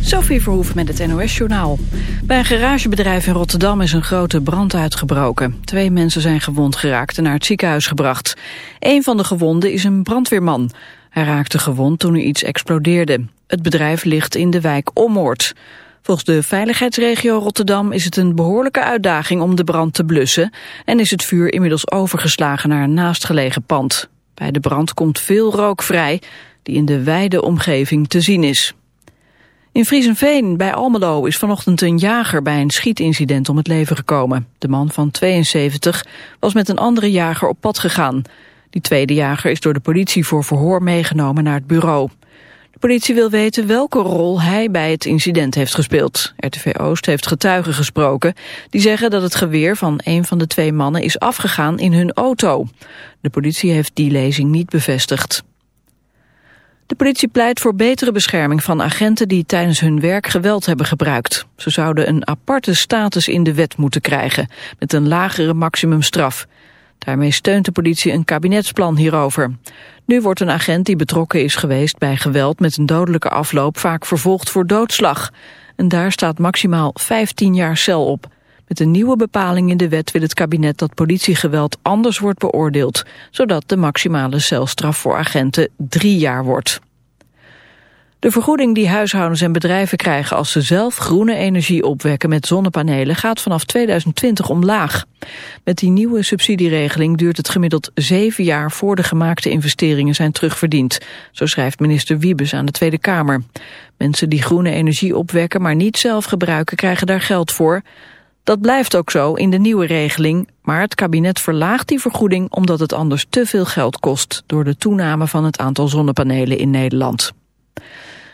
Sophie Verhoeven met het NOS-journaal. Bij een garagebedrijf in Rotterdam is een grote brand uitgebroken. Twee mensen zijn gewond geraakt en naar het ziekenhuis gebracht. Een van de gewonden is een brandweerman. Hij raakte gewond toen er iets explodeerde. Het bedrijf ligt in de wijk Ommoord. Volgens de veiligheidsregio Rotterdam is het een behoorlijke uitdaging om de brand te blussen... en is het vuur inmiddels overgeslagen naar een naastgelegen pand. Bij de brand komt veel rook vrij, die in de wijde omgeving te zien is. In Friesenveen bij Almelo is vanochtend een jager bij een schietincident om het leven gekomen. De man van 72 was met een andere jager op pad gegaan. Die tweede jager is door de politie voor verhoor meegenomen naar het bureau. De politie wil weten welke rol hij bij het incident heeft gespeeld. RTV Oost heeft getuigen gesproken die zeggen dat het geweer van een van de twee mannen is afgegaan in hun auto. De politie heeft die lezing niet bevestigd. De politie pleit voor betere bescherming van agenten die tijdens hun werk geweld hebben gebruikt. Ze zouden een aparte status in de wet moeten krijgen, met een lagere maximumstraf. Daarmee steunt de politie een kabinetsplan hierover. Nu wordt een agent die betrokken is geweest bij geweld met een dodelijke afloop vaak vervolgd voor doodslag. En daar staat maximaal 15 jaar cel op. Met een nieuwe bepaling in de wet wil het kabinet dat politiegeweld anders wordt beoordeeld, zodat de maximale celstraf voor agenten drie jaar wordt. De vergoeding die huishoudens en bedrijven krijgen als ze zelf groene energie opwekken met zonnepanelen gaat vanaf 2020 omlaag. Met die nieuwe subsidieregeling duurt het gemiddeld zeven jaar voor de gemaakte investeringen zijn terugverdiend. Zo schrijft minister Wiebes aan de Tweede Kamer. Mensen die groene energie opwekken maar niet zelf gebruiken krijgen daar geld voor. Dat blijft ook zo in de nieuwe regeling, maar het kabinet verlaagt die vergoeding omdat het anders te veel geld kost door de toename van het aantal zonnepanelen in Nederland.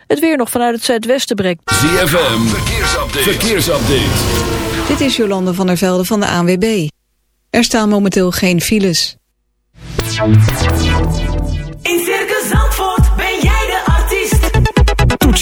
Het weer nog vanuit het zuidwesten breekt. ZFM, verkeersupdate. verkeersupdate. Dit is Jolande van der Velde van de ANWB. Er staan momenteel geen files.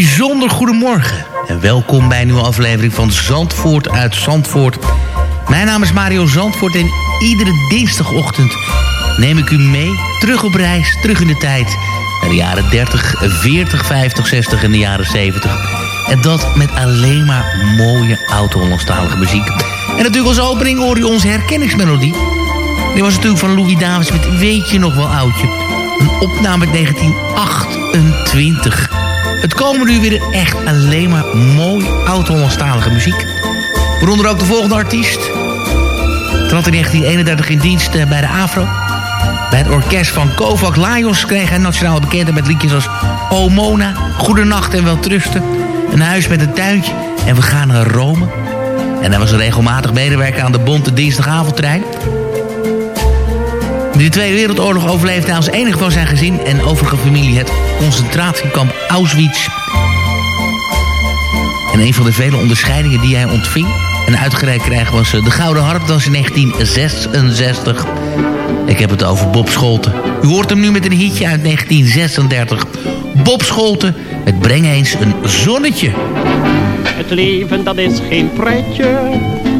Bijzonder goedemorgen en welkom bij een nieuwe aflevering van Zandvoort uit Zandvoort. Mijn naam is Mario Zandvoort en iedere dinsdagochtend neem ik u mee terug op reis, terug in de tijd. Naar de jaren 30, 40, 50, 60 en de jaren 70. En dat met alleen maar mooie oud-Hollandstalige muziek. En natuurlijk als opening hoor je onze herkenningsmelodie. Die was natuurlijk van Louis Davids met Weet je nog wel oudje. Een opname uit 1928. Het komen nu weer echt alleen maar mooi oud-Hollandstalige muziek. Waaronder ook de volgende artiest. Trad in 1931 in dienst eh, bij de AFRO. Bij het orkest van Kovac Lajos kreeg hij nationale bekendheid met liedjes als O Mona, Goedenacht en Weltrusten. Een huis met een tuintje en we gaan naar Rome. En hij was regelmatig medewerker aan de Bonte Dinsdagavondtrein. De Tweede Wereldoorlog overleefde hij als enige van zijn gezin en overige familie het concentratiekamp Auschwitz. En een van de vele onderscheidingen die hij ontving en uitgereikt kreeg was eh, de Gouden Harp, dat was in 1966. Ik heb het over Bob Scholten. U hoort hem nu met een hitje uit 1936. Bob Scholten, het breng eens een zonnetje. Het leven dat is geen pretje,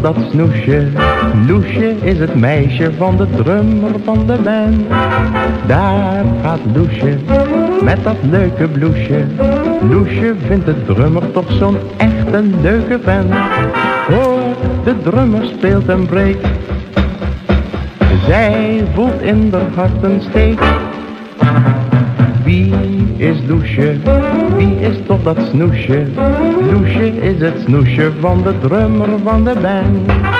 Dat snoesje. Loesje is het meisje van de drummer van de band. Daar gaat Loesje met dat leuke bloesje. Loesje vindt de drummer toch zo'n echt een leuke vent. Hoor, de drummer speelt en breekt. Zij voelt in haar hart een steek. Wie is Loesje? Wie is toch dat snoesje? Loesje is het snoesje van de drummer van de band.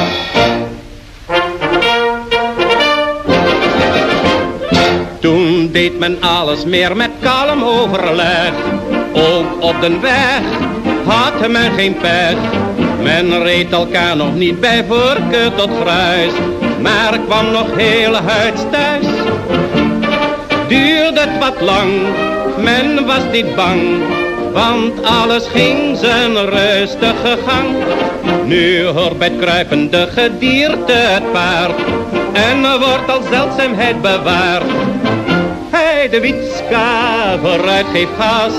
Deed men alles meer met kalm overleg. Ook op de weg had men geen pech. Men reed elkaar nog niet bij voorkeur tot gruis. maar kwam nog heel huids thuis. Duurde het wat lang, men was niet bang, want alles ging zijn rustige gang. Nu hoort bij het kruipende gedierte het paard, en wordt als zeldzaamheid bewaard. Hij de witska vooruit geeft gas,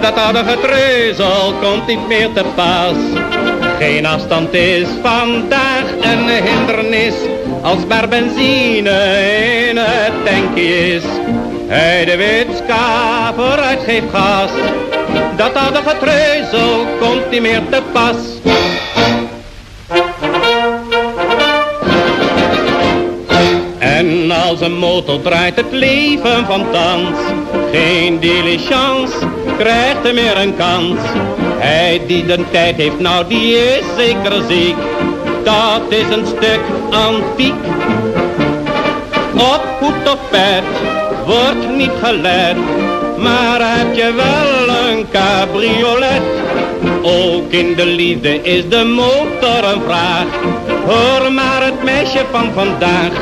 dat aardige treuzel komt niet meer te pas. Geen afstand is vandaag een hindernis als maar benzine in het tankje is. Hij de witska vooruit geeft gas, dat aardige treuzel komt niet meer te pas. Als een motor draait het leven van thans, geen diligence krijgt er meer een kans. Hij die de tijd heeft, nou die is zeker ziek. Dat is een stuk antiek. Op hoed of pet wordt niet gelet. Maar heb je wel een cabriolet? Ook in de liefde is de motor een vraag. Hoor maar het meisje van vandaag.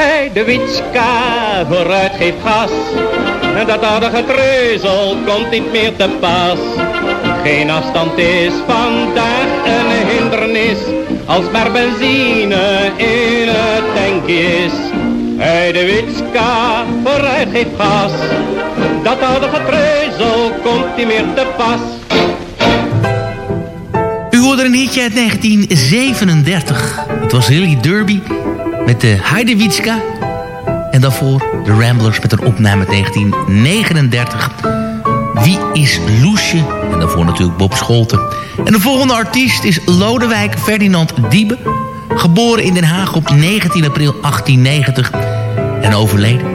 Hij de witska vooruit geeft gas. En dat aardige treuzel komt niet meer te pas. Geen afstand is vandaag een hindernis. Als maar benzine in het tankje is. Hij de witska vooruit geeft gas. Dat aardige treuzel komt niet meer te pas. U hoorde een hitje uit 1937. Het was Hilly Derby met de Heidewitzka. En daarvoor de Ramblers met een opname uit 1939. Wie is Loesje? En daarvoor natuurlijk Bob Scholten. En de volgende artiest is Lodewijk Ferdinand Diebe. Geboren in Den Haag op 19 april 1890 en overleden.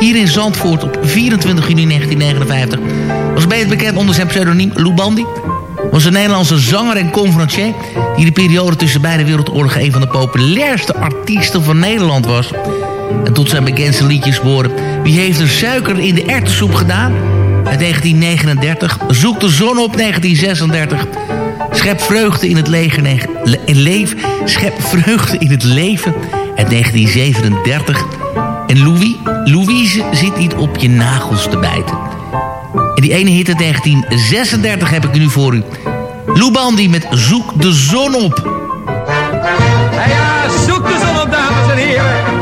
Hier in Zandvoort op 24 juni 1959 was beter bekend onder zijn pseudoniem Lou Bandy was een Nederlandse zanger en conferencier... die de periode tussen beide wereldoorlogen... een van de populairste artiesten van Nederland was. En tot zijn bekendste liedjes behoren... Wie heeft er suiker in de erwtensoep gedaan? Uit 1939. Zoek de zon op 1936. Schep vreugde in het leger... leven, schep vreugde in het leven. Uit 1937. En Louis, Louise zit niet op je nagels te bijten. Die ene hit uit 1936 heb ik nu voor u. Lou Bandy met Zoek de zon op. Ja, zoek de zon op, dames en heren.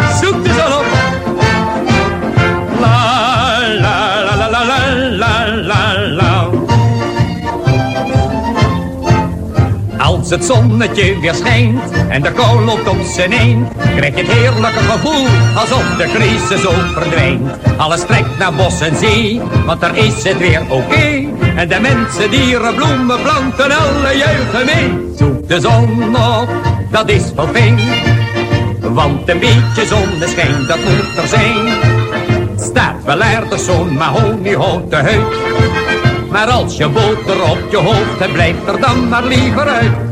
Als het zonnetje weer schijnt en de kou loopt op zijn eind, krijg je het heerlijke gevoel alsof de crisis ook verdwijnt. Alles trekt naar bos en zee, want daar is het weer oké. En de mensen, dieren, bloemen, planten, alle juichen mee. Zoek de zon op, dat is wel. Want een beetje zonneschijn, dat moet er zijn. Staat wel aardig zo'n mahoniehouten huid. Maar als je boter op je hoofd hebt, blijf er dan maar liever uit.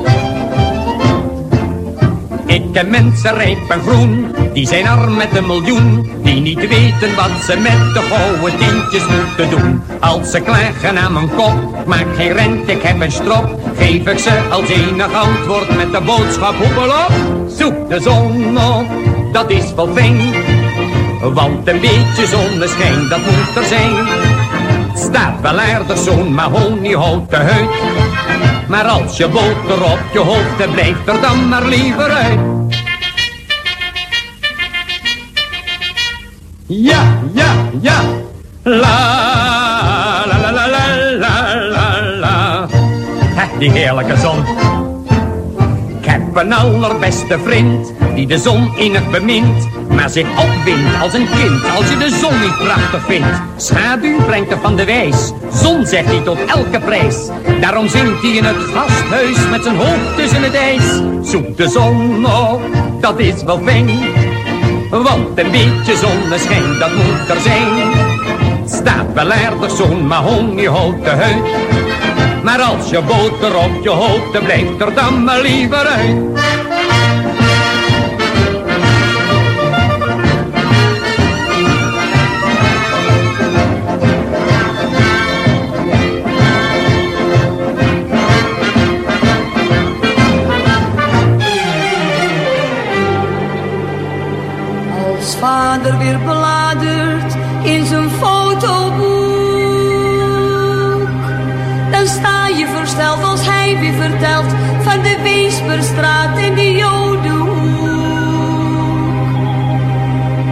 Ik ken mensen rijp en groen, die zijn arm met een miljoen, die niet weten wat ze met de gouden tientjes moeten doen. Als ze klagen aan mijn kop, maak geen rent, ik heb een strop, geef ik ze als enig antwoord met de boodschap hoepel op. Zoek de zon op, dat is wel fijn, want een beetje zonneschijn, dat moet er zijn. Staat wel aardig zo'n mahoniehouten huid. Maar als je boter op je hoofd hebt, blijf er dan maar liever uit. Ja, ja, ja. La, la, la, la, la, la, la. Hè, die heerlijke zon. Ik heb een allerbeste vriend, die de zon innig bemint. Maar zich opwindt als een kind, als je de zon niet prachtig vindt. Schaduw brengt er van de wijs, zon zegt hij tot elke prijs. Daarom zingt hij in het gasthuis met zijn hoofd tussen het ijs. Zoek de zon op, dat is wel fijn. Want een beetje zonneschijn, dat moet er zijn. Staat wel aardig zo'n mahoniehouten huid. Maar als je boter op je hoofd, dan blijft er dan maar liever uit. Er weer bladert in zijn fotoboek. Dan sta je versteld als hij weer vertelt van de Weesperstraat en de Jodenhoek.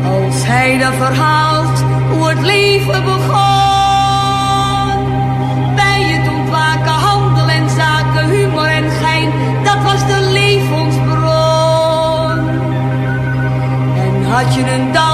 Als hij dan verhaalt hoe het leven begon. Bij het ontwaken, handel en zaken, humor en gein, dat was de levensbron. En had je een dag.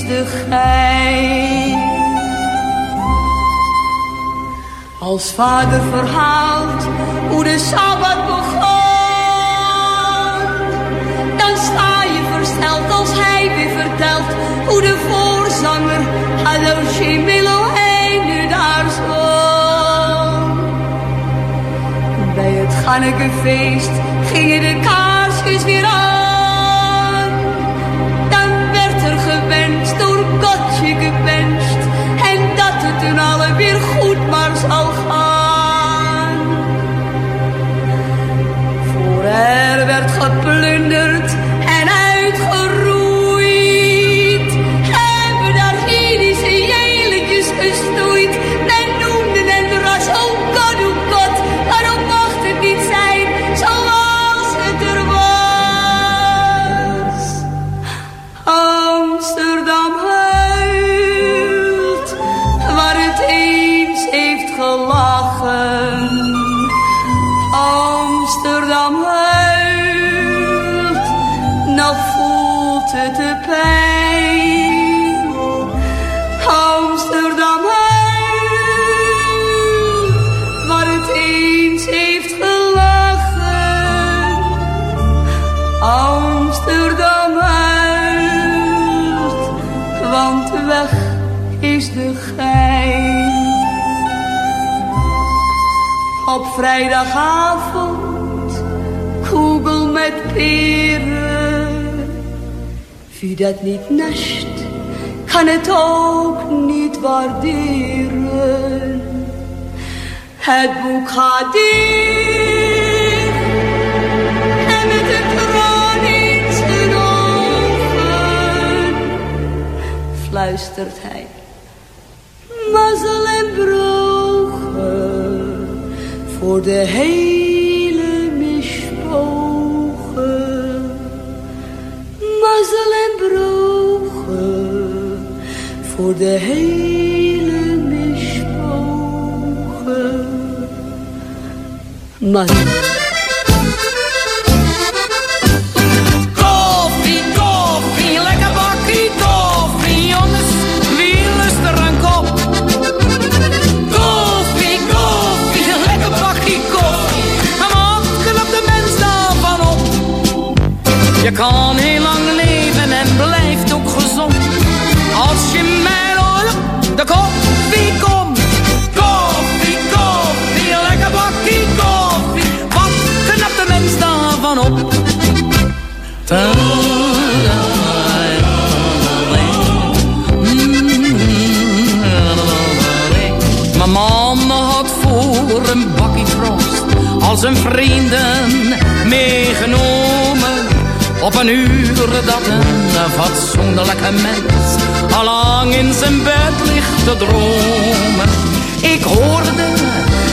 De. Als vader verhaalt hoe de Sabbat begon, dan sta je versteld als hij weer vertelt hoe de voorzanger Adolfje Melohei nu daar zong. Bij het Gannekefeest gingen de kaarsjes weer aan. Toen alle weer goed maar zal gaan. Voor er werd geplunderd vrijdagavond, kugel met peren. Wie dat niet nascht, kan het ook niet waarderen. Het boek gaat en met een traan in zijn ogen fluistert hij. Mazzel en brogen voor de hele mispogen. Mazzel en brogen voor de hele mispogen. Mazzel. Je kan heel lang leven en blijft ook gezond, als je mij op de koffie komt. Koffie, koffie, lekker bakkie koffie, wat knapt de mens daarvan op? Mijn mama had voor een bakkie frost al zijn vrienden meegenomen. Op een uur dat een fatsoenlijke mens al lang in zijn bed ligt te dromen. Ik hoorde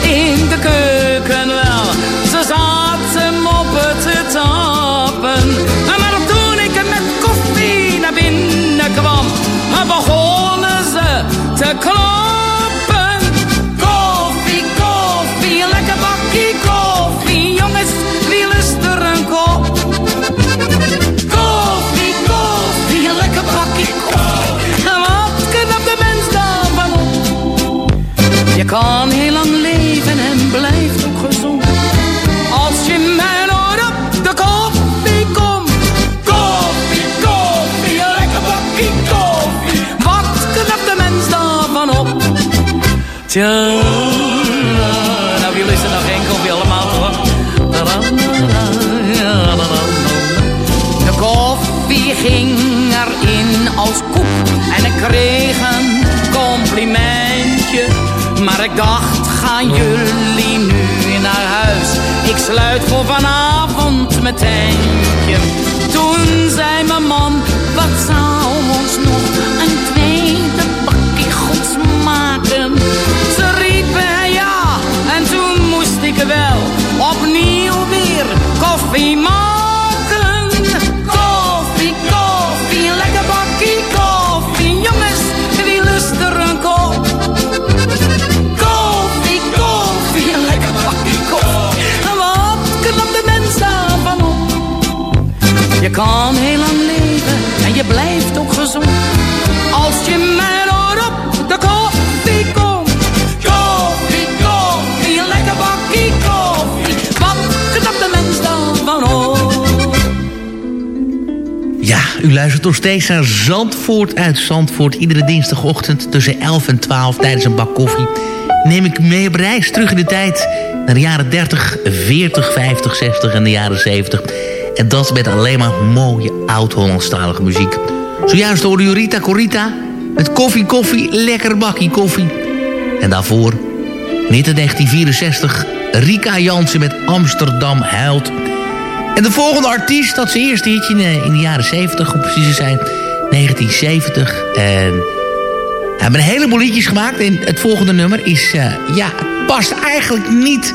in de keuken wel, ze zaten moppen te tappen. Maar toen ik met koffie naar binnen kwam, begonnen ze te kloppen. kan heel lang leven en blijft ook gezond. Als je mijn nooit op de koffie komt. Koffie, koffie, een lekker bakkie koffie. Wat knapt de mens daarvan op? Tja, nou jullie zijn nog geen koffie allemaal. De koffie ging erin als koek en ik kreeg een complimentje. Maar ik dacht, gaan jullie nu naar huis? Ik sluit voor vanavond tentje. Toen zei mijn man, wat zou ons nog een tweede bakje goed smaken? Ze riepen ja, en toen moest ik wel opnieuw weer koffie maken. Kan heel lang leven en je blijft ook gezond. Als je hoort op de koffie komt. Koffie, koffie, een lekker bakje koffie. Wat knapt de mens daarvan op? Ja, u luistert nog steeds naar Zandvoort uit Zandvoort. Iedere dinsdagochtend tussen 11 en 12 tijdens een bak koffie... neem ik mee op reis terug in de tijd... naar de jaren 30, 40, 50, 60 en de jaren 70. En dat met alleen maar mooie oud-Hollandstalige muziek. Zojuist hoorde u Rita Corita met koffie, koffie, lekker bakkie koffie. En daarvoor, niet in 1964, Rika Jansen met Amsterdam huilt... En de volgende artiest, dat zijn eerste hitje in de, in de jaren 70, om precies te zijn, 1970. En hebben een heleboel liedjes gemaakt. En het volgende nummer is, eh, ja, past eigenlijk niet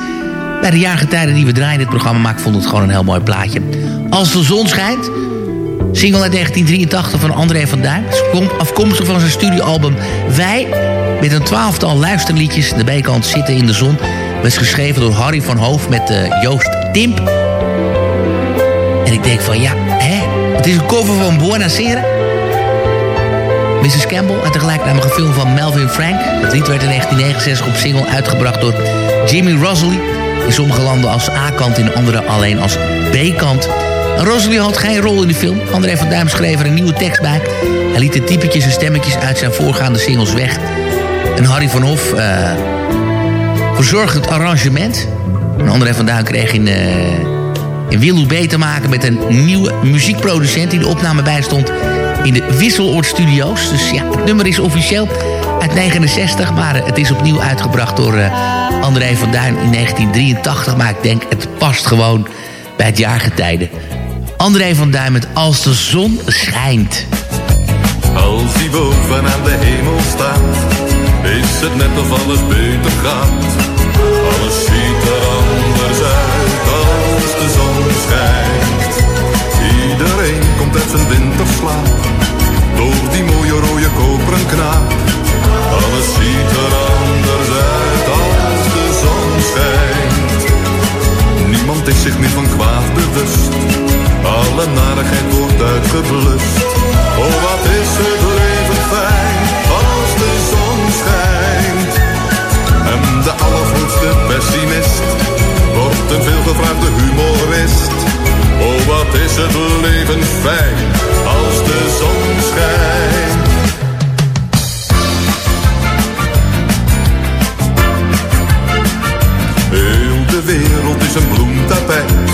bij de jaargetijden die we draaien in dit programma. Maar ik vond het gewoon een heel mooi plaatje. Als de zon schijnt. Single uit 1983 van André van Duin. Afkomstig van zijn studioalbum Wij. Met een twaalftal luisterliedjes. De bijkant Zitten in de Zon. Was geschreven door Harry van Hoof met eh, Joost Timp. En ik denk van ja, hè? Het is een cover van Buona Sera. Mrs. Campbell, een tegelijkertijd film van Melvin Frank. Het lied werd in 1969 op single uitgebracht door Jimmy Rosalie. In sommige landen als A-kant, in andere alleen als B-kant. Rosalie had geen rol in de film. André van Duim schreef er een nieuwe tekst bij. Hij liet de typetjes en stemmetjes uit zijn voorgaande singles weg. En Harry van Hof uh, verzorgde het arrangement. En André van Duin kreeg in... Uh, in te maken met een nieuwe muziekproducent... die de opname bijstond in de Wisseloord Studios. Dus ja, het nummer is officieel uit 69... maar het is opnieuw uitgebracht door uh, André van Duin in 1983. Maar ik denk, het past gewoon bij het jaargetijde. André van Duin met Als de zon schijnt. Als die boven aan de hemel staat... is het net of alles beter gaat. Alles ziet er anders uit als de zon schijnt. Iedereen komt uit zijn winterslaap, door die mooie rode koperen knaap. Alles ziet er anders uit als de zon schijnt. Niemand is zich meer van kwaad bewust, alle narigheid wordt uitgeblust. Oh, wat is het leven fijn als de zon schijnt. En de allergrootste pessimist wordt een veelgevraagde humorist. Oh, wat is het leven fijn als de zon schijnt. Heel de wereld is een bloemtapijt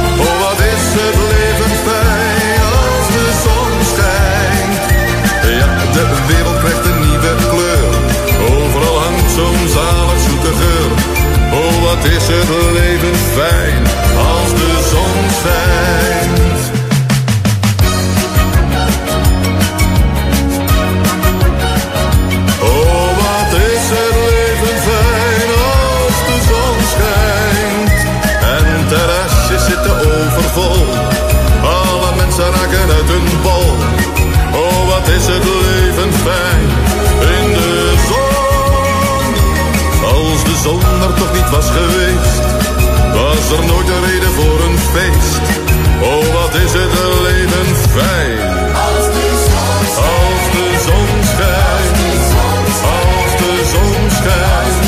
De wereld krijgt een nieuwe kleur. Overal hangt zo'n zalig zoete geur. Oh, wat is het leven fijn was geweest, was er nooit een reden voor een feest. Oh, wat is het een leven fijn. Als de zon schijnt. Als de zon schijnt. Als de zon schijnt.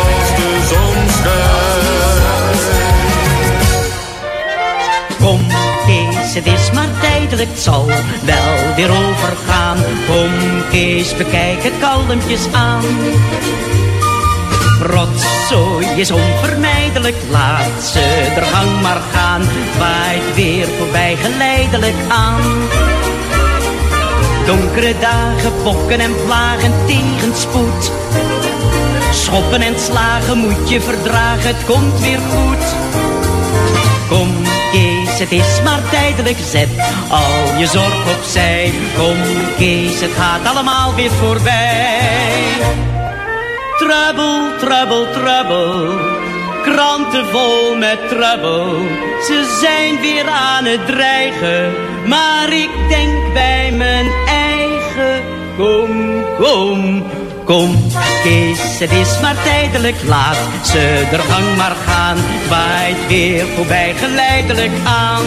Als de zon schijnt. Kom, Kees, het is maar tijdelijk, het zal wel weer overgaan. Kom, Kees, bekijk het kalmpjes aan. Rotzooi is onvermijdelijk, laat ze er gang maar gaan. Waait weer voorbij geleidelijk aan. Donkere dagen, pokken en vlagen tegenspoed. Schoppen en slagen moet je verdragen, het komt weer goed. Kom Kees, het is maar tijdelijk, zet al je zorg opzij. Kom Kees, het gaat allemaal weer voorbij. Trouble, trouble, trouble. Kranten vol met trouble. Ze zijn weer aan het dreigen. Maar ik denk bij mijn eigen. Kom, kom, kom. Kees, het is maar tijdelijk. Laat ze er gang maar gaan. Waait weer voorbij geleidelijk aan.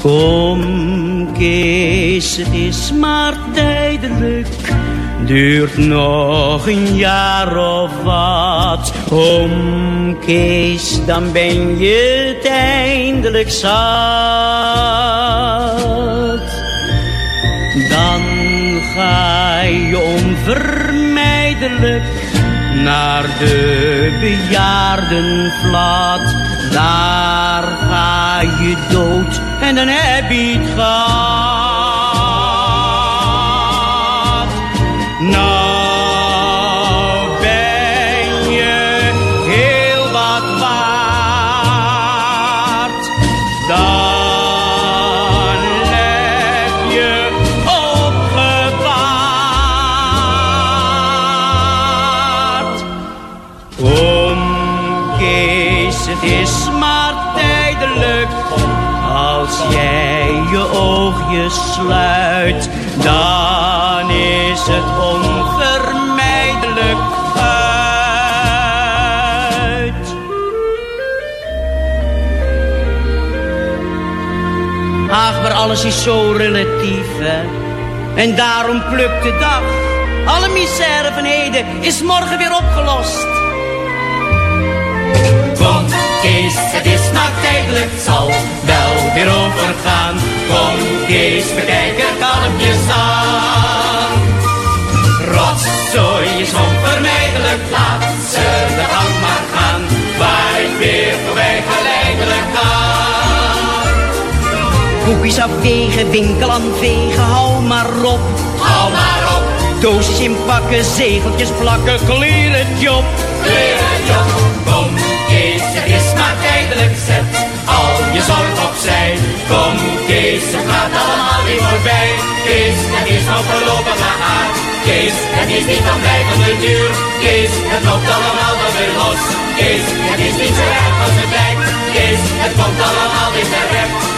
Kom, Kees, het is maar tijdelijk. Duurt nog een jaar of wat. Kom, Kees, dan ben je het eindelijk zat. Dan ga je onvermijdelijk naar de bejaardenvlat. Daar ga je dood en dan heb je het gehad. Maar alles is zo relatief. En daarom plukt de dag. Alle misère van heden is morgen weer opgelost. Kom, Kees, het is maar tijdelijk, zal wel weer overgaan. Kom, Kees, bekijk er kalmpjes aan. Rotzooi is onvermijdelijk, Koekjes afwegen, winkel aan vegen, hou maar op. Hou maar op. Doosjes inpakken, zegeltjes plakken, kleer het job. Het job. Kom, Kees, het is maar tijdelijk, zet al je zorg opzij. Kom, Kees, het gaat allemaal weer voorbij. Kees, het is nog voorlopig haar. Kees, het is niet van blijvende duur. Kees, het loopt allemaal wel weer los. Kees, het is niet zo erg als het lijkt. Kees, het komt allemaal weer terecht.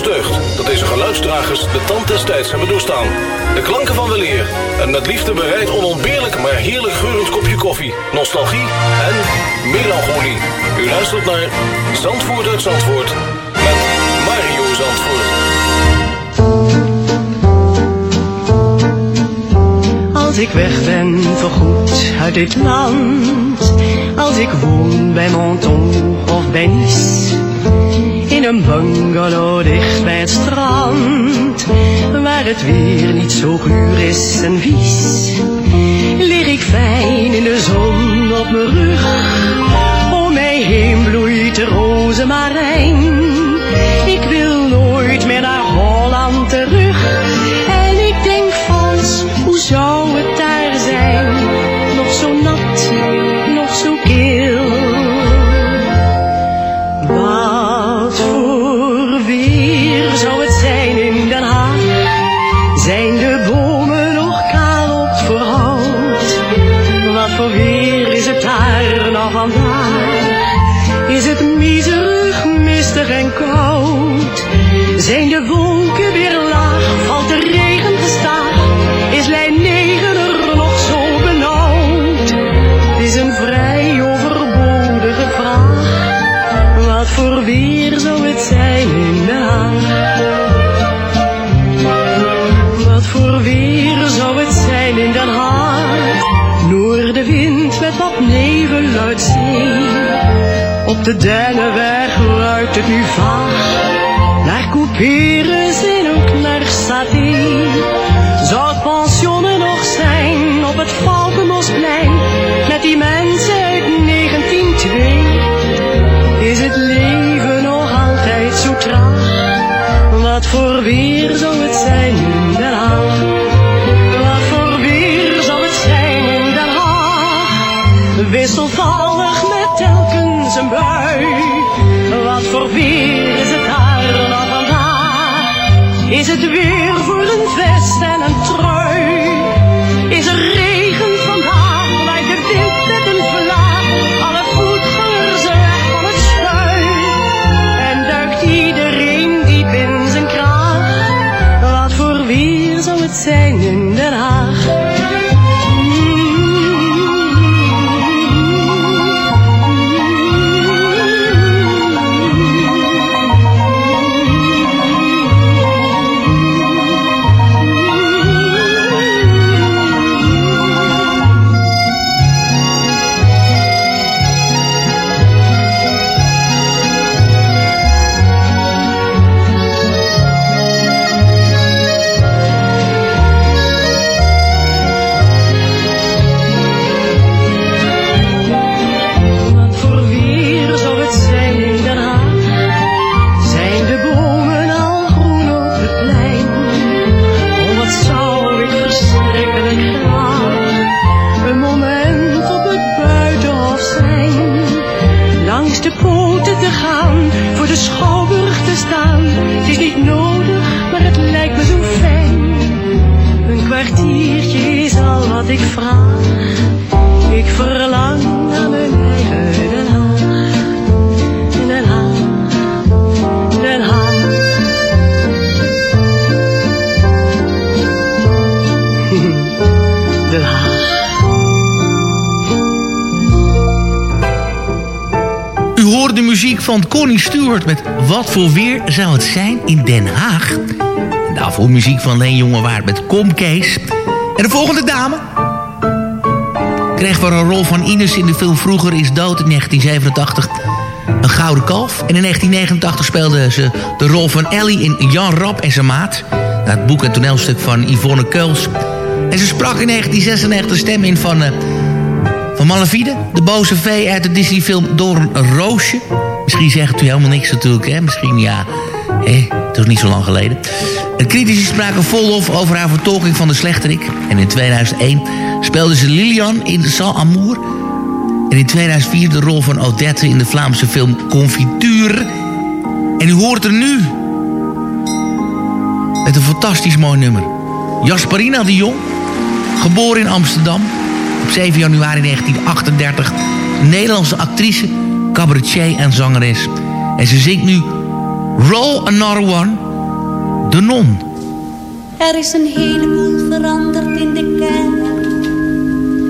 geluidsdragers de tand des tijds hebben doorstaan. De klanken van weleer en met liefde bereid onontbeerlijk maar heerlijk geurend kopje koffie, nostalgie en melancholie. U luistert naar Zandvoort uit Zandvoort met Mario Zandvoort. Als ik weg ben voorgoed uit dit land, als ik woon bij Monton of bij in een bungalow dicht bij het strand, waar het weer niet zo guur is en vies, lig ik fijn in de zon op mijn rug, om mij heen bloeit de rozemarijn. De Dennenweg ruikt het nu vaag. Naar couperus Is het weer voor een vest en een trui? Van Connie Stewart met Wat voor weer zou het zijn in Den Haag. En daarvoor muziek van Leen Jongewaard met Kom Kees. En de volgende dame kreeg voor een rol van Ines in de film Vroeger is dood in 1987 een gouden kalf. En in 1989 speelde ze de rol van Ellie in Jan Rap en zijn maat. Naar het boek en toneelstuk van Yvonne Keuls. En ze sprak in 1996 de stem in van... eh, van Malafide, de boze vee uit de Disney-film Door een Roosje. Misschien zegt u helemaal niks natuurlijk, hè? Misschien ja, hè? is niet zo lang geleden. De critici spraken vol lof over haar vertolking van de slechterik. En in 2001 speelde ze Lilian in Sans Amour. En in 2004 de rol van Odette in de Vlaamse film Confiture. En u hoort er nu met een fantastisch mooi nummer. Jasperina de Jong, geboren in Amsterdam Op 7 januari 1938. Nederlandse actrice, cabaretier en zangeres. En ze zingt nu Roll Another One, De Non. Er is een heleboel veranderd in de kerk.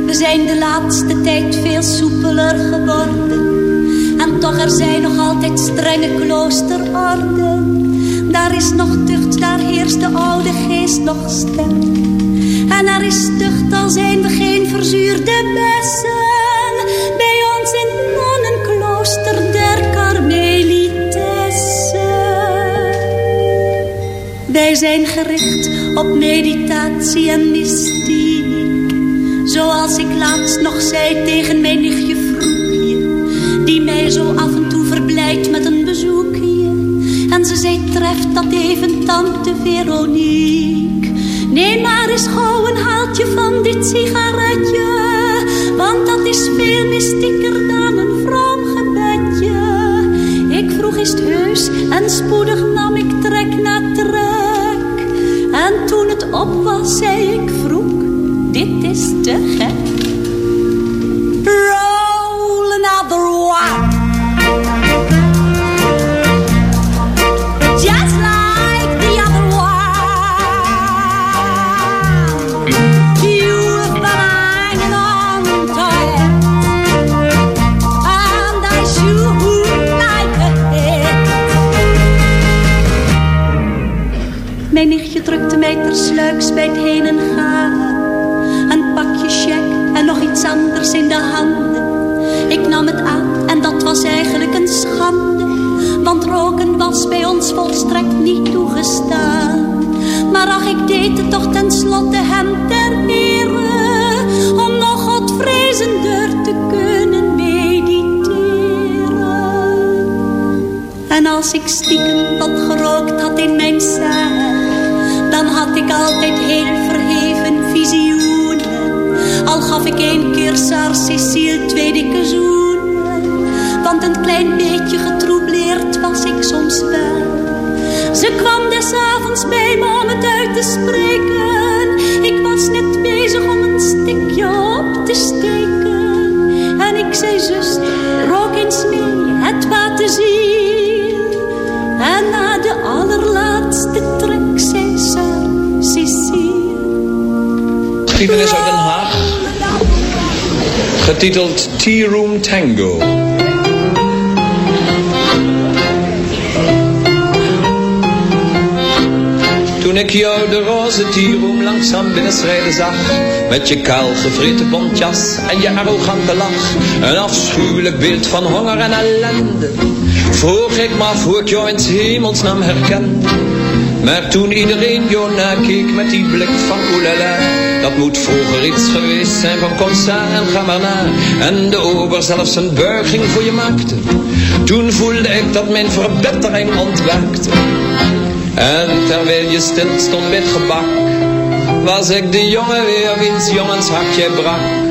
We zijn de laatste tijd veel soepeler geworden. En toch er zijn nog altijd strenge kloosterorden. Daar is nog tucht, daar heerst de oude geest nog sterk. En er is tucht, al zijn we geen verzuurde bessen. Wij zijn gericht op meditatie en mystiek. Zoals ik laatst nog zei tegen mijn nichtje Vroegje. Die mij zo af en toe verblijdt met een bezoekje. En ze zei treft dat even tante Veronique. Neem maar eens gauw een haaltje van dit sigaretje. Want dat is veel mystieker dan een vroom gebedje. Ik vroeg is heus en spoedig nam ik trek. Op was, zei ik vroeg, dit is te gek. Het heen en gaan. Een pakje check en nog iets anders in de handen. Ik nam het aan en dat was eigenlijk een schande. Want roken was bij ons volstrekt niet toegestaan. Maar ach, ik deed het toch tenslotte hem ter ere. Om nog godvrezender te kunnen mediteren. En als ik stiekem wat gerookt had in mijn cel. Had ik altijd heel verheven visioenen. Al gaf ik één keer Sar Cecile twee dikke zoenen. Want een klein beetje getroubleerd was ik soms wel. Ze kwam des avonds bij me om het uit te spreken. Ik was net bezig om een stikje op te steken. En ik zei, zuster, rook eens mee, het water ziel. En na de Geschiedenis uit Den Haag. Getiteld Tea Room Tango. Toen ik jou de roze tieroom langzaam binnenschrijden zag Met je kaal gevreten bontjas en je arrogante lach Een afschuwelijk beeld van honger en ellende Vroeg ik me af hoe ik jou in hemelsnaam herkende maar toen iedereen jou nakeek met die blik van oelala Dat moet vroeger iets geweest zijn van kom en ga maar na En de ober zelfs een buiging voor je maakte. Toen voelde ik dat mijn verbetering ontwaakte. En terwijl je stil stond met gebak Was ik de jongen weer wiens jongens hartje brak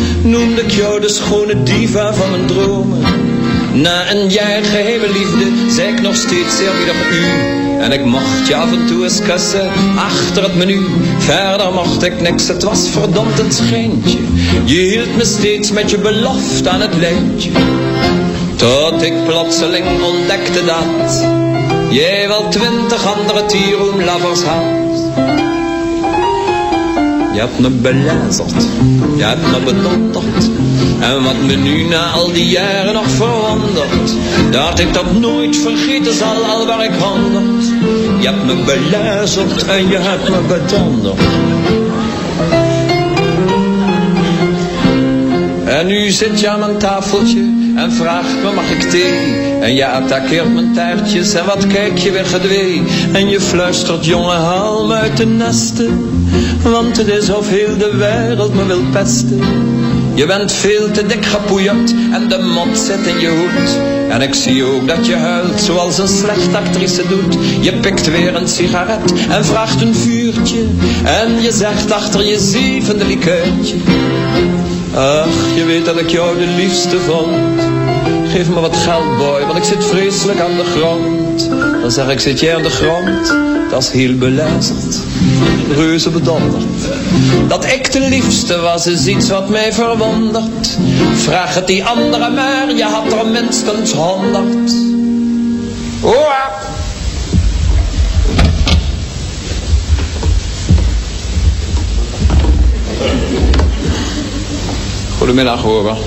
Noemde ik jou de schone diva van mijn dromen. Na een jaar geheime liefde zei ik nog steeds eerbiedig u. En ik mocht je af en toe eens kussen achter het menu. Verder mocht ik niks, het was verdomd een schijntje. Je hield me steeds met je belofte aan het lijntje. Tot ik plotseling ontdekte dat Jij wel twintig andere tieroomlovers had Je hebt me belazerd. Je hebt me bedonderd En wat me nu na al die jaren nog verwondert Dat ik dat nooit vergeten zal al waar ik honderd Je hebt me belazerd en je hebt me bedonderd. En nu zit je aan mijn tafeltje en vraagt me mag ik thee En je attaqueert mijn taartjes en wat kijk je weer gedwee. En je fluistert jongen haal me uit de nesten. Want het is of heel de wereld me wil pesten. Je bent veel te dik gepoeierd en de mot zit in je hoed. En ik zie ook dat je huilt zoals een slechte actrice doet. Je pikt weer een sigaret en vraagt een vuurtje. En je zegt achter je zevende likeurtje. Ach, je weet dat ik jou de liefste vond. Geef me wat geld, boy, want ik zit vreselijk aan de grond. Dan zeg ik, zit jij aan de grond? Dat is heel beluisterd. Reuze bedonderd. Dat ik de liefste was, is iets wat mij verwondert. Vraag het die andere maar, je had er minstens honderd. Hoera! Goedemiddag hoor.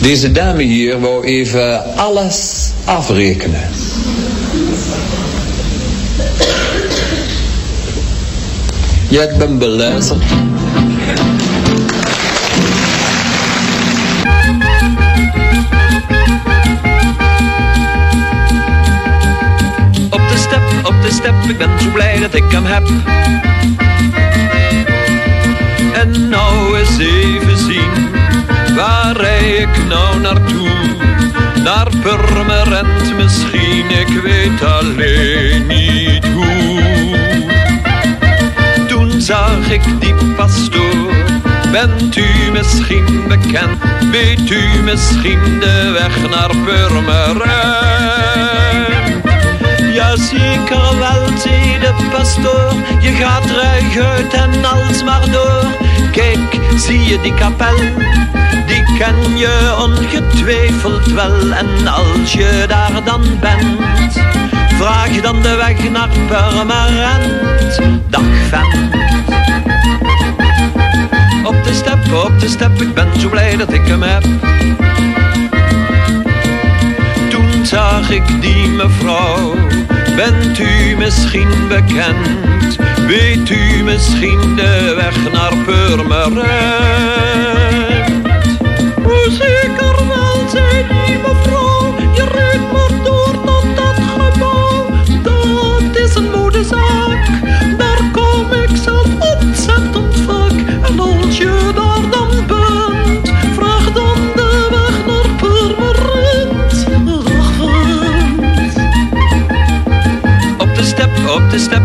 Deze dame hier wou even alles afrekenen. Ja, ik ben beluisterd. Op de step, op de step, ik ben zo blij dat ik hem heb. En nou eens even waar rij ik nou naartoe? Naar Purmerend misschien, ik weet alleen niet hoe. Toen zag ik die pastoor, bent u misschien bekend? Weet u misschien de weg naar Purmerend? Ja, zeker wel, zei de pastoor. Je gaat ruig uit en alsmaar door. Kijk, zie je die kapel? Die ken je ongetwijfeld wel. En als je daar dan bent, vraag dan de weg naar Purmerend. Dag vent. Op de step, op de step, ik ben zo blij dat ik hem heb. Toen zag ik die mevrouw, bent u misschien bekend? Weet u misschien de weg naar Purmerend?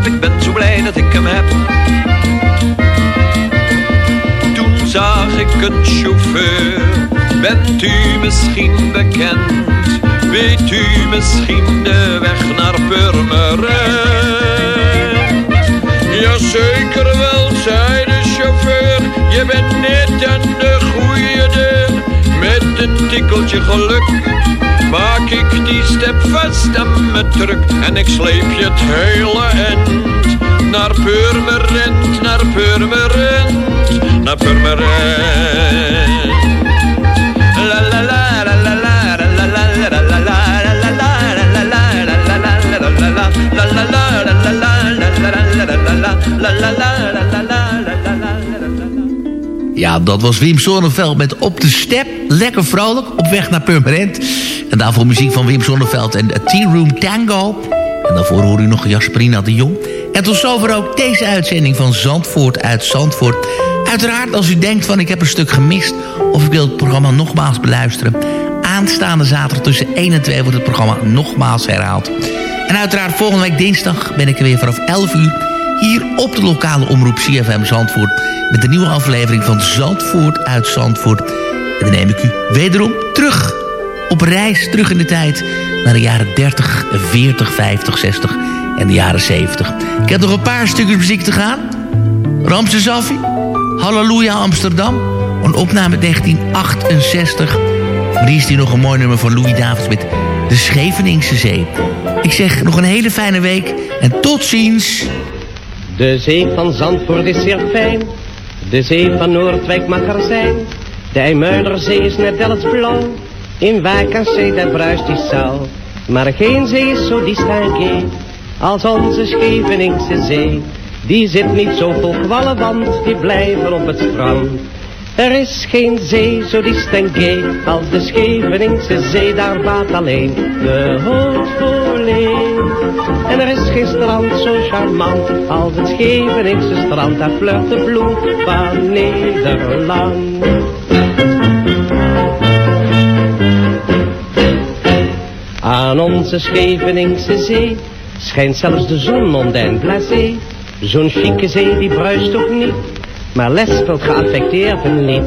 Ik ben zo blij dat ik hem heb. Toen zag ik een chauffeur, bent u misschien bekend? Weet u misschien de weg naar Purmerend? Jazeker wel, zei de chauffeur, je bent net aan de. Een tikkeltje geluk maak ik die step vast en me druk. En ik sleep je het hele end naar Purmerend, naar Purmerend, naar Purmerend. Dat was Wim Sonneveld met Op de Step. Lekker vrolijk, op weg naar Purmerend. En daarvoor muziek van Wim Sonneveld en Tea Room Tango. En daarvoor hoor u nog Jasperina de Jong. En tot zover ook deze uitzending van Zandvoort uit Zandvoort. Uiteraard als u denkt van ik heb een stuk gemist... of ik wil het programma nogmaals beluisteren... aanstaande zaterdag tussen 1 en 2 wordt het programma nogmaals herhaald. En uiteraard volgende week dinsdag ben ik er weer vanaf 11 uur... hier op de lokale omroep CFM Zandvoort... met de nieuwe aflevering van Zandvoort uit Zandvoort. En dan neem ik u wederom terug op reis terug in de tijd... naar de jaren 30, 40, 50, 60 en de jaren 70. Ik heb nog een paar stukjes muziek te gaan. Ramse Zaffi, Halleluja Amsterdam. Een opname 1968. Maar die is hier nog een mooi nummer van Louis Davids met De Scheveningse Zee. Ik zeg nog een hele fijne week en tot ziens. De zee van Zandvoort is zeer fijn. De zee van Noordwijk mag er zijn. De IJmuiderzee is net als blauw. In Wijk en Zee daar bruist die zaal. Maar geen zee is zo distingué als onze Scheveningse zee. Die zit niet zo vol kwallen, want die blijven op het strand. Er is geen zee zo gay als de Scheveningse zee, daar baat alleen de En er is geen strand zo charmant als het Scheveningse strand, daar flirt de bloem van Nederland. Aan onze Scheveningse zee schijnt zelfs de zon ondijn blasé. Zo'n chique zee die bruist ook niet, maar lespelt geaffecteerd een lied.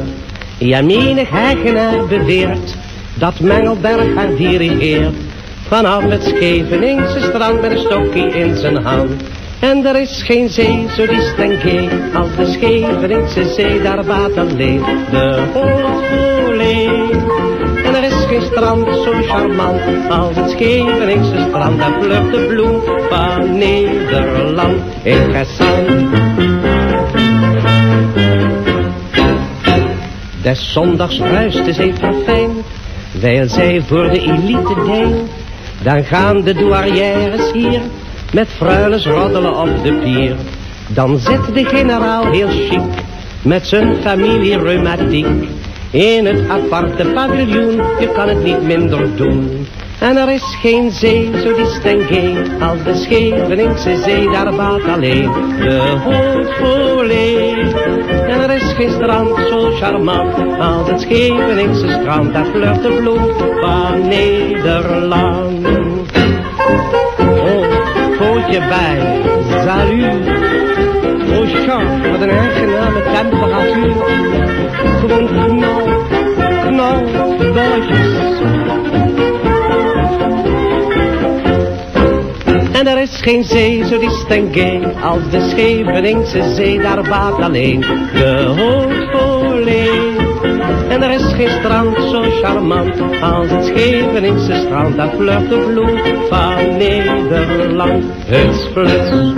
Ja, menig eigenaar beweert dat Mengelberg haar dirigeert. Vanaf het Scheveningse strand met een stokje in zijn hand. En er is geen zee zo diest en gay als de Scheveningse zee, daar baat alleen de Hoofdvoorleen. En er is geen strand zo charmant als het Scheveningse strand, daar vlucht de bloem van Nederland. Interessant. Des zondags ruist de zee verfijn, wijl zij voor de elite deint. Dan gaan de douarières hier met fruiles roddelen op de pier. Dan zit de generaal heel chic met zijn familie reumatiek. In het aparte paviljoen, je kan het niet minder doen. En er is geen zee zo gay als de Scheveningse zee, daar baat alleen de hoofdvoorleen. En er is geen zo charmant als het Scheveningse strand, daar flirt de bloem van Nederland. Oh, pootje bij, salut. Oh, Charles, wat een aangename temperatuur. Gewoon En er is geen zee zo diest en als de Scheveningse zee, daar baat alleen de hoofdvoorleen. En er is geen strand zo charmant als het Scheveningse strand, dat flirt de bloem van Nederland. Het fluts.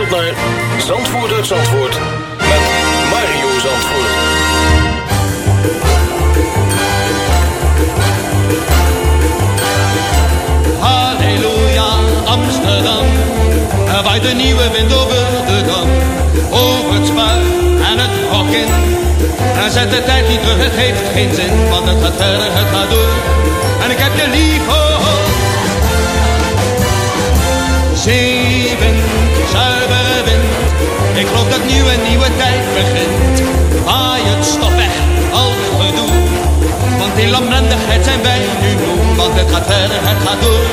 naar Zandvoort uit Zandvoort met Mario Zandvoort. Halleluja, Amsterdam. Er waait een nieuwe wind over de dam. Over het spuit en het hok in. En zet de tijd niet terug, het heeft geen zin. Want het gaat verder, het gaat door. En ik heb je lief, oh, oh. Dat een nieuwe tijd begint. Waai het stof weg, al gedoe. Want in lamlendigheid zijn wij nu moe. Want het gaat verder, het gaat door.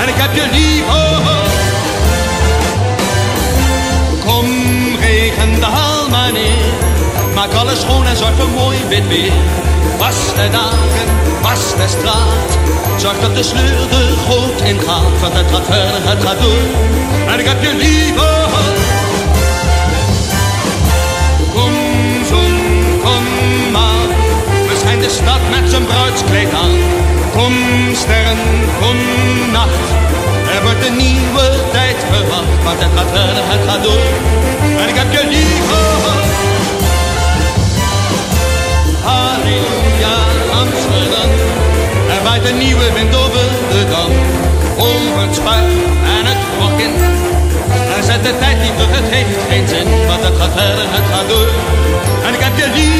En ik heb je lief, oh, oh. Kom, regen, daal maar neer. Maak alles schoon en zorg voor mooi wit weer. Was de dagen, was de straat. Zorg dat de sleur de goot ingaat. Want het gaat verder, het gaat door. En ik heb je lief, oh, Kom, sterren, kom, nacht. Er wordt een nieuwe tijd verwacht. Want het gaat verder, het gaat door. En ik heb je lief, oh. Halleluja, Amsterdam. Er waait een nieuwe wind over de dam. Over het spuit en het hok in. En zet de tijd niet terug, het heeft geen zin. Want het gaat verder, het gaat door. En ik heb je lief,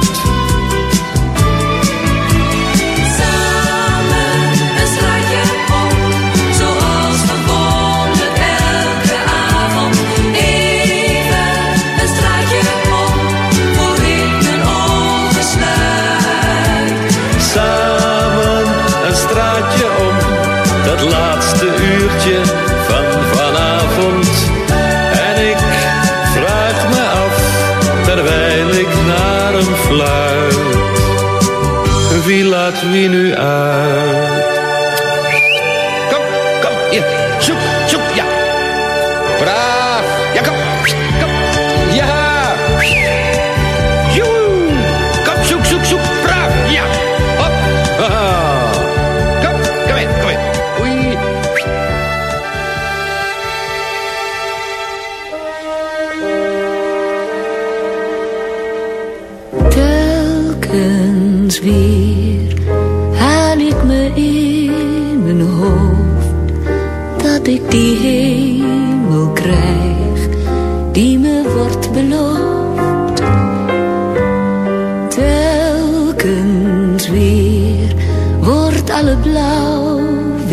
Wie laat wie nu uit?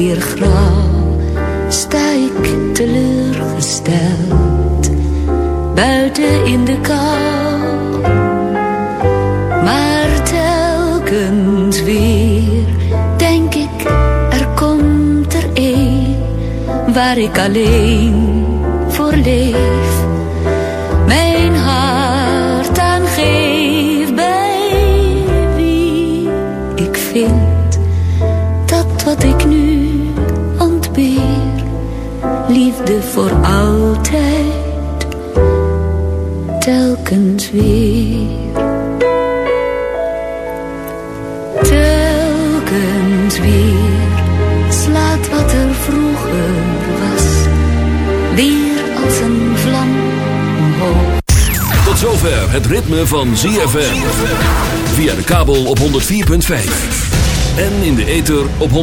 Weer grauw, sta ik teleurgesteld buiten in de kou. Maar telkens weer denk ik, er komt er een waar ik alleen voor leef. Altijd, telkens weer. Telkens weer slaat wat er vroeger was, weer als een vlam omhoog. Tot zover het ritme van ZFM. Via de kabel op 104.5. En in de ether op 106.9.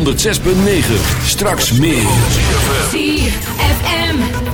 Straks meer.